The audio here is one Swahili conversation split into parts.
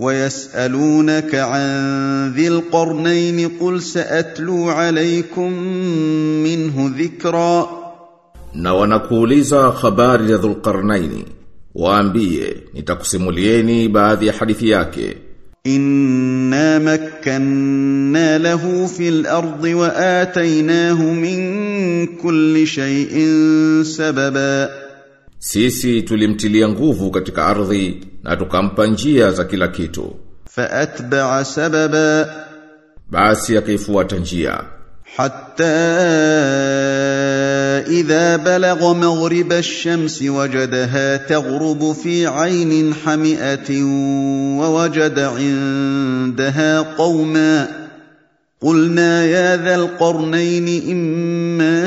ويسألونك عن ذي القرنين قل سأتلو عليكم منه ذكرا. نوانكوليزا خبار ذو القرنين وأنبيه نتاكسموليني بعد حديثياك إنا مكنا له في الأرض وآتيناه من كل شيء سببا Sisi tulimtilia nguvu katika ardhi na tukampa njia za kila kitu. فاتبع سببا Basi akaifuata njia. حتى اذا بلغ مغرب الشمس وجدها تغرب في عين حمئه ووجد عندها قوما قلنا يا ذا القرنين اما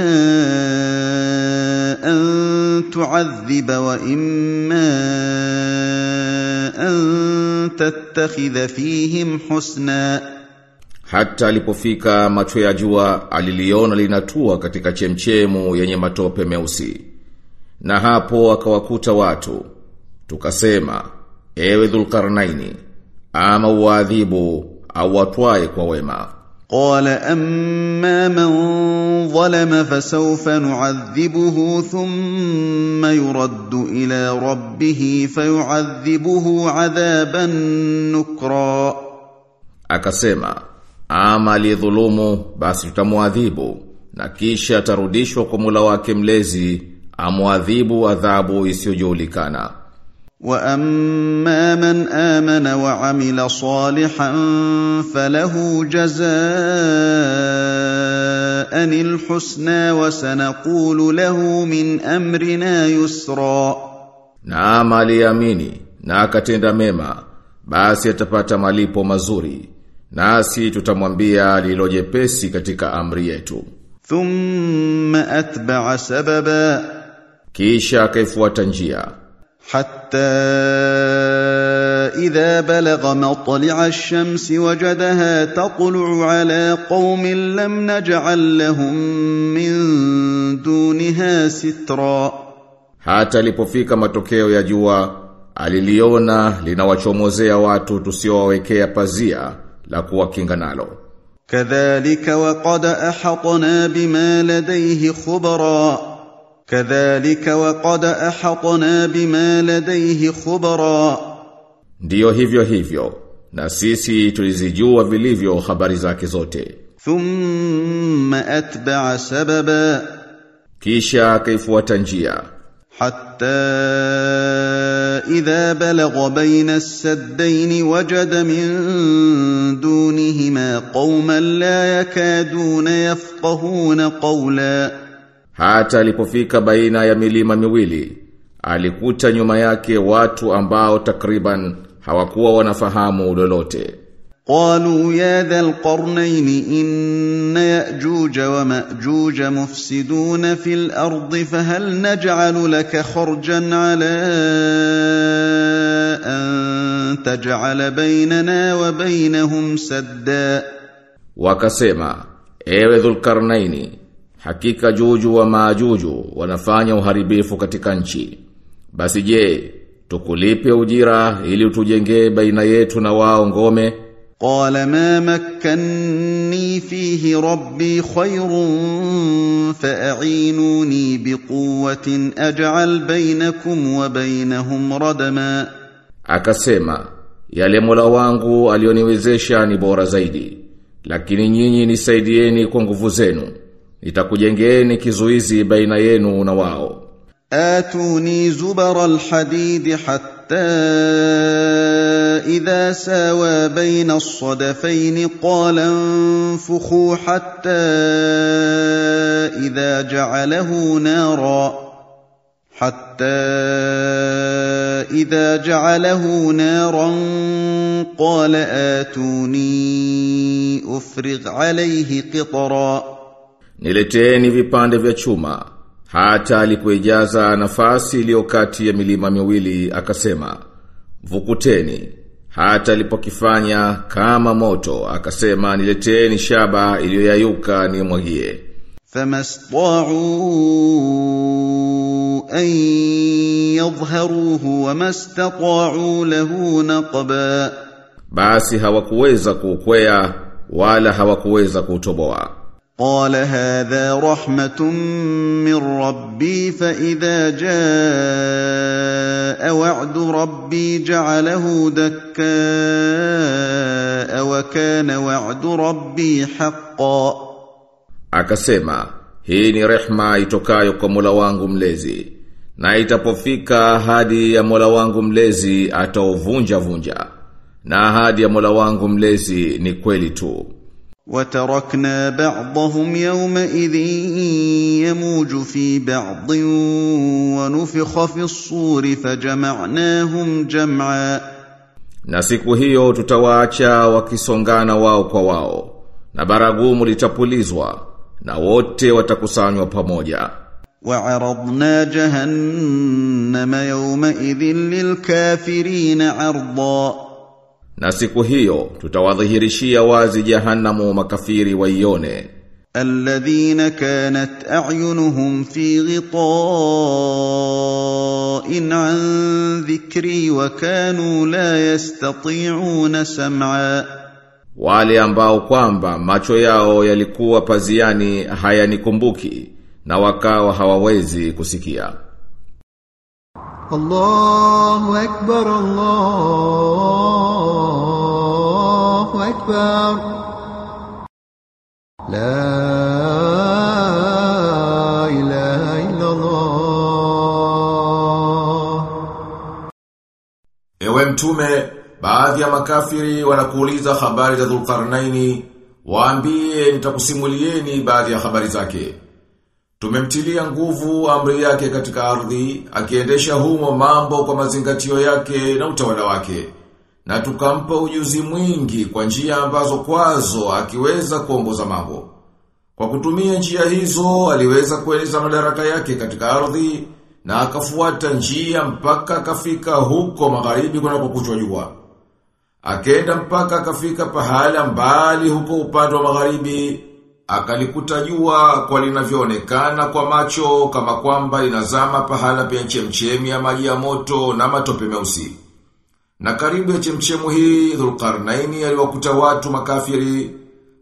ان تعذب واما ان تتخذ فيهم حسنا Hata alipofika macho ya jua aliliona linatua katika chemchemu yenye matope meusi. Na hapo akawakuta watu. Tukasema, ewe Dhulkarnaini, ama uadhibu au watwae kwa wema. قال اما من ظلم فسوف نعذبه ثم يرد الى ربه فيعذبه عذابا نكرا Akasema, ama aliyedhulumu basi tutamuadhibu na kisha atarudishwa kwa Mola wake mlezi amuadhibu adhabu isiyojulikana. واما من امن وعمل صالحا فله جزاء الحسنى وسنقول له من امرنا يسرا Na ama aliamini na akatenda mema basi atapata malipo mazuri nasi tutamwambia lilo jepesi katika amri yetu ثم اتبع سببا kisha akaifuata njia حتى حتى إذا بلغ مطلع الشمس وجدها تطلع على قوم لم نجعل لهم من دونها سترا. حتى لبوفيك متوكيو يا جوا أليليونا لنوشوموزيا واتو تسيوا ويكيا بازيا لكوا كينغانالو كذلك وقد أحطنا بما لديه خبرا خبرا كذلك وقد احطنا بما لديه خبرا ndiyo hivyo hivyo na sisi tulizijua vilivyo habari zake zote ثم اتبع سببا kisha akaifuata njia حتى اذا بلغ بين السدين وجد من دونهما قوما لا يكادون يفقهون قولا Hata alipofika baina ya milima miwili, alikuta nyuma yake watu ambao takriban hawakuwa wanafahamu lolote. قالوا يا ذا القرنين ان ياجوج وماجوج مفسدون في الارض فهل نجعل لك خرجا على ان تجعل بيننا وبينهم سدا Wakasema, ewe Dhulkarnaini, Hakika juju wa maajuju wanafanya uharibifu katika nchi. Basi je, tukulipe ujira ili utujengee baina yetu na wao ngome? Qala ma makkanni fihi rabbi khayrun fa'inuni biquwwatin aj'al bainakum wa bainahum radama. Akasema yale Mola wangu alioniwezesha ni bora zaidi, lakini nyinyi nisaidieni kwa nguvu zenu. Nitakujengeeni kizuizi baina yenu na wao. اتوني زبر الحديد حتى اذا ساوى بين الصدفين قال انفخوا حتى اذا جعله نارا حتى اذا جعله نارا قال اتوني افرغ عليه قطرا Nileteeni vipande vya chuma. Hata alipoijaza nafasi iliyo kati ya milima miwili akasema, "Vukuteni." Hata alipokifanya kama moto akasema, "Nileteeni shaba iliyoyayuka nimwagie." Famastau an yadhharuhu wa lahu naqba. Basi hawakuweza kuukwea wala hawakuweza kuutoboa. قال هذا رحمة من ربي فإذا جاء وعد ربي جعله دكاء وكان وعد ربي حقا Akasema, hii ni rehma itokayo kwa Mola wangu mlezi. Na itapofika ahadi ya Mola wangu mlezi atauvunja vunja. Na ahadi ya Mola wangu mlezi ni kweli tu. وتركنا بعضهم يومئذ يموج في بعض ونفخ في الصور فجمعناهم جمعا Na siku hiyo tutawaacha wakisongana wao kwa wao. Na baragumu litapulizwa na wote watakusanywa pamoja. وعرضنا جهنم يومئذ للكافرين عرضا na siku hiyo tutawadhihirishia wazi jahannamu makafiri waione. Alladhina kanat a'yunuhum fi ghita'in 'an dhikri wa kanu la yastati'una sam'a. Wale ambao kwamba macho yao yalikuwa paziani hayanikumbuki na wakawa hawawezi kusikia. Allahu akbar Allah أكبر لا إله إلا الله Ewe mtume, baadhi ya makafiri wanakuuliza habari za Dhulqarnaini, waambie nitakusimulieni baadhi ya habari zake. Tumemtilia nguvu amri yake katika ardhi, akiendesha humo mambo kwa mazingatio yake na utawala wake. Na tukampa ujuzi mwingi kwa njia ambazo kwazo akiweza kuongoza mambo. Kwa kutumia njia hizo aliweza kueleza madaraka yake katika ardhi na akafuata njia mpaka akafika huko magharibi kunakokuchwa jua. Akenda mpaka akafika pahala mbali huko upande wa magharibi, akalikuta jua kwa linavyoonekana kwa macho kama kwamba linazama pahala penye chemchemi ya maji ya moto na matope meusi. Na karibu ya chemchemu hii dhulkarnaini aliwakuta watu makafiri.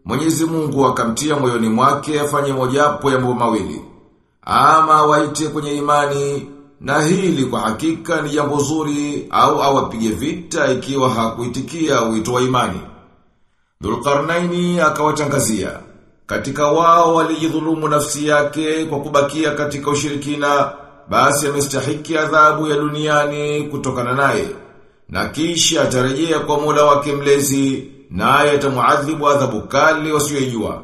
Mwenyezi Mungu akamtia moyoni mwake afanye mojapo ya mambo mawili. Ama waite kwenye imani na hili kwa hakika ni jambo zuri au awapige vita ikiwa hakuitikia wito wa imani. dhulkarnaini akawatangazia katika wao walijidhulumu nafsi yake kwa kubakia katika ushirikina basi amestahiki adhabu ya duniani kutokana naye na kisha atarejea kwa Mola wake mlezi naye atamuadhibu adhabu kali wasiyojua.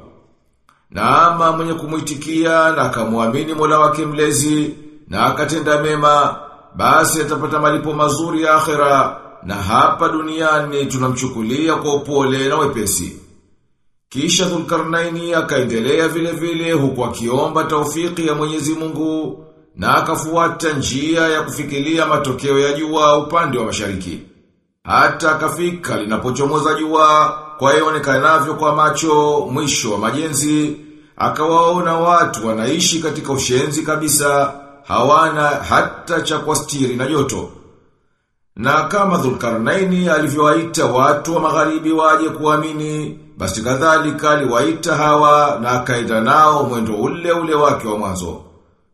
Na ama mwenye kumuitikia na akamwamini Mola wake mlezi na akatenda mema basi atapata malipo mazuri ya akhera na hapa duniani tunamchukulia kwa upole na wepesi. Kisha Dhulkarnaini akaendelea vile vile huku akiomba taufiki ya Mwenyezi Mungu na akafuata njia ya kufikilia matokeo ya jua upande wa mashariki. Hata akafika linapochomoza jua kwa ionekanavyo kwa macho mwisho wa majenzi, akawaona watu wanaishi katika ushenzi kabisa, hawana hata cha kuastiri na joto. Na kama Dhulkarnaini alivyowaita watu wa magharibi waje kuamini, basi kadhalika aliwaita hawa na akaenda nao mwendo ule ule wake wa mwanzo.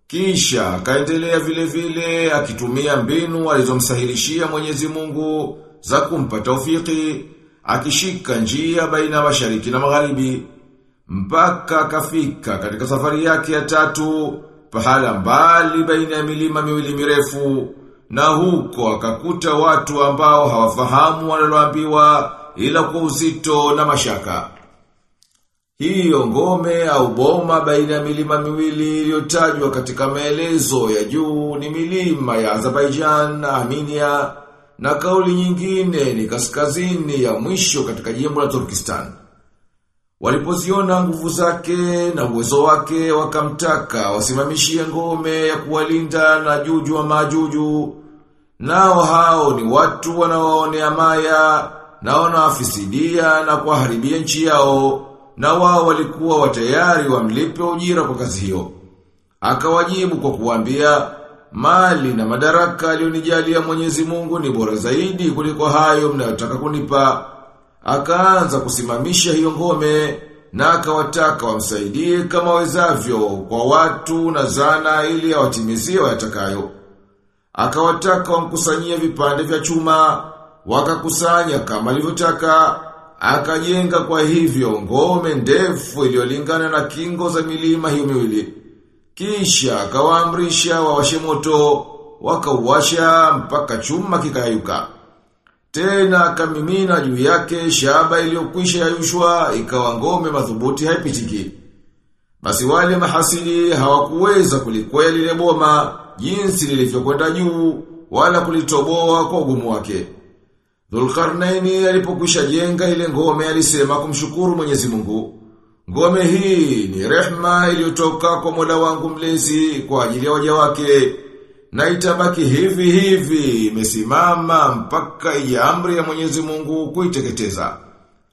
Kisha akaendelea vile vile akitumia mbinu alizomsahilishia Mwenyezi Mungu za kumpa taufiki, akishika njia baina ya mashariki na magharibi mpaka akafika katika safari yake ya tatu pahala mbali baina ya milima miwili mirefu na huko akakuta watu ambao hawafahamu wanaloambiwa ila kwa uzito na mashaka. Hiyo ngome au boma baina ya milima miwili iliyotajwa katika maelezo ya juu ni milima ya Azerbaijan na Armenia na kauli nyingine ni kaskazini ya mwisho katika jimbo la Turkistan. Walipoziona nguvu zake na uwezo wake wakamtaka wasimamishie ngome ya kuwalinda na juju wa majuju. Nao hao ni watu wanaoonea maya na wanaafisidia na kuharibia nchi yao na wao walikuwa watayari wamlipe ujira kwa kazi hiyo. Akawajibu kwa kuambia mali na madaraka alionijalia Mwenyezi Mungu ni bora zaidi kuliko hayo mnayotaka kunipa akaanza kusimamisha hiyo ngome na akawataka wamsaidie kama wezavyo kwa watu na zana ili awatimizie wayatakayo. Akawataka wamkusanyie vipande vya chuma, wakakusanya kama alivyotaka, akajenga kwa hivyo ngome ndefu iliyolingana na kingo za milima hiyo miwili. Kisha akawaamrisha wawashe moto, wakauwasha mpaka chuma kikayuka. Tena akamimina juu yake shaba iliyokwisha yayushwa ikawa ngome madhubuti haipitiki. Basi wale mahasili hawakuweza kulikwea lile boma jinsi lilivyokwenda juu wala kulitoboa kwa ugumu wake. Dhulkarnaini alipokwisha jenga ile ngome alisema kumshukuru Mwenyezi Mungu. Ngome hii ni rehma iliyotoka kwa Mola wangu mlezi kwa ajili ya waja wake na itabaki hivi hivi imesimama mpaka ya amri ya Mwenyezi Mungu kuiteketeza.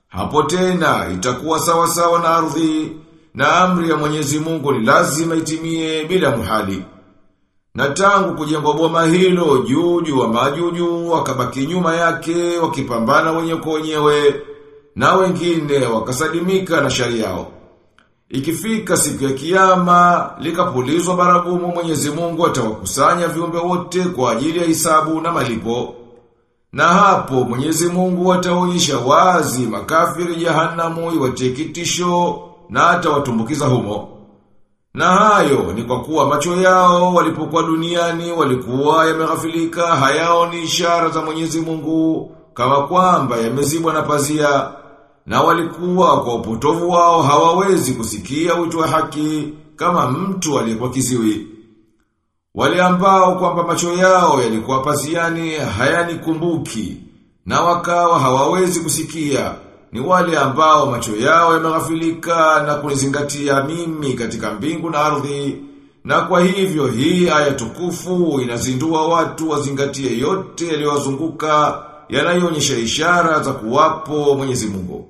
Hapo tena itakuwa sawa sawa na ardhi na amri ya Mwenyezi Mungu ni lazima itimie bila muhali. Na tangu kujengwa boma hilo juju wa majuju wakabaki nyuma yake wakipambana wenye kwa wenyewe na wengine wakasalimika na shari yao. Ikifika siku ya kiyama, likapulizwa baragumu mwenyezi mungu atawakusanya viumbe wote kwa ajili ya hisabu na malipo. Na hapo mwenyezi mungu ataonyesha wazi makafiri jahanamu iwatie kitisho na atawatumbukiza humo. Na hayo ni kwa kuwa macho yao walipokuwa duniani walikuwa yameghafilika hayao ni ishara za mwenyezi mungu kama kwamba yamezibwa na pazia na walikuwa kwa upotovu wao hawawezi kusikia wito wa haki kama mtu aliyekuwa kiziwi. Wale ambao kwamba macho yao yalikuwa paziani hayani kumbuki na wakawa hawawezi kusikia ni wale ambao macho yao yameghafilika na kunizingatia mimi katika mbingu na ardhi na kwa hivyo hii aya tukufu inazindua watu wazingatie yote yaliyowazunguka yanayoonyesha ishara za kuwapo Mwenyezi Mungu.